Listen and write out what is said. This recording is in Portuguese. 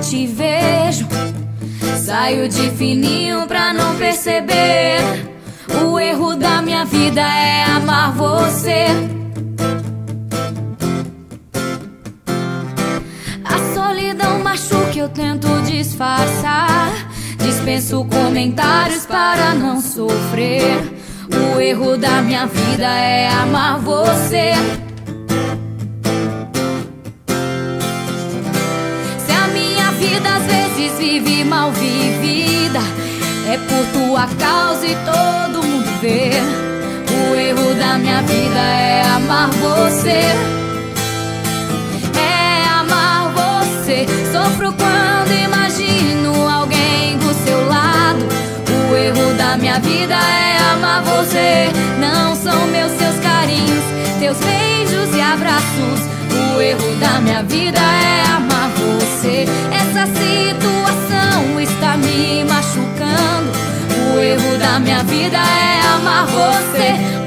te vejo. Saio de fininho pra não perceber. O erro da minha vida é amar você. A solidão machuca, eu tento disfarçar. Dispenso comentários para não sofrer. O erro da minha vida é amar você. Vive mal vivida, é por tua causa e todo mundo vê. O erro da minha vida é amar você. É amar você. Sofro quando imagino alguém do seu lado. O erro da minha vida é amar você. Não são meus seus carinhos, teus beijos e abraços. O erro da minha vida é amar você. Essa situação me machucando. O erro da minha vida é amar você.